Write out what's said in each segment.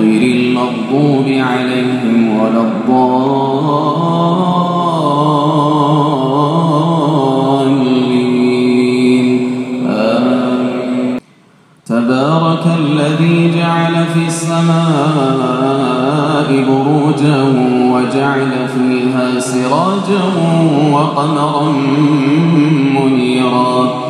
غير المغضوب عليهم ولا الضالين. تبارك الذي جعل في السماء بروجا وجعل فيها سراجا وقمرا منيرا.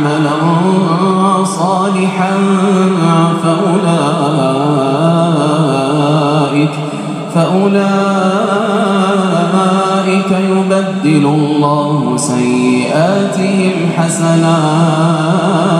عملا صالحا فأولئك فأولئك يبدل الله سيئاتهم حسنات.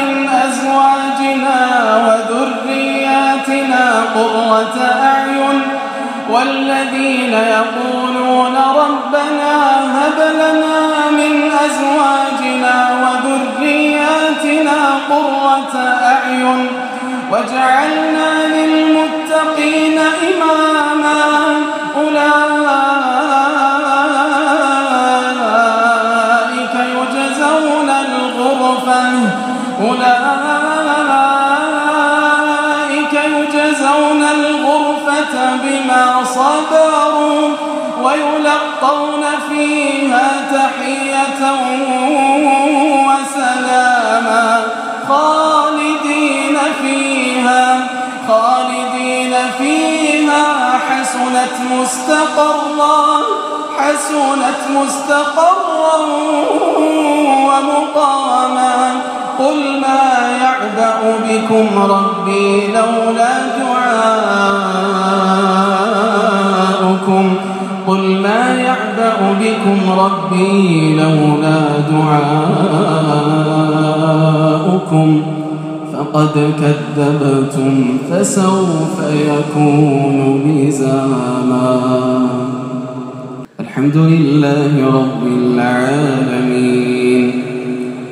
أعين والذين يقولون ربنا هب لنا من أزواجنا وذرياتنا قرة أعين واجعلنا للمتقين إماما أولئك يجزون الغرفة أولئك بما صبروا ويلقون فيها تحية وسلاما خالدين فيها خالدين فيها حسنت مستقرا حسنت مستقرا ومقاما. قل ما يعبأ بكم ربي لولا دعاؤكم. قل ما يعبأ بكم ربي لولا دعاؤكم. فقد كذبتم فسوف يكون لزاما الحمد لله رب العالمين.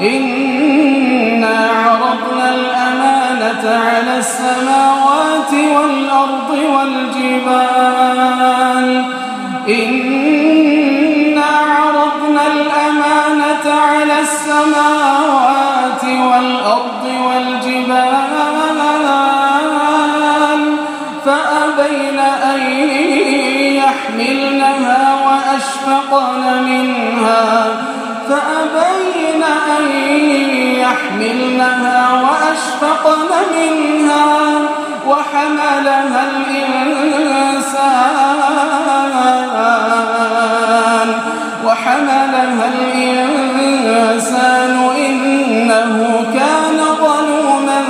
إنا عرضنا الأمانة على السماوات والأرض والجبال إنا عرضنا الأمانة على السماوات والأرض والجبال فأبين أن يحملنها وأشفقن منها يحملنها وأشفقن منها وحملها الإنسان وحملها الإنسان إنه كان ظلوما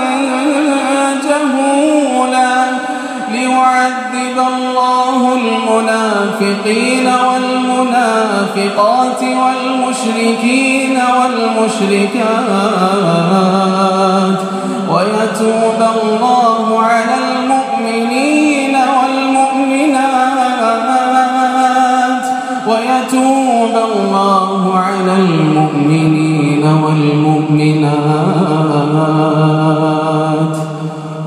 جهولا ليعذب الله المنافقين. والمنافقات والمشركين والمشركات ويتوب الله على المؤمنين والمؤمنات ويتوب الله على المؤمنين والمؤمنات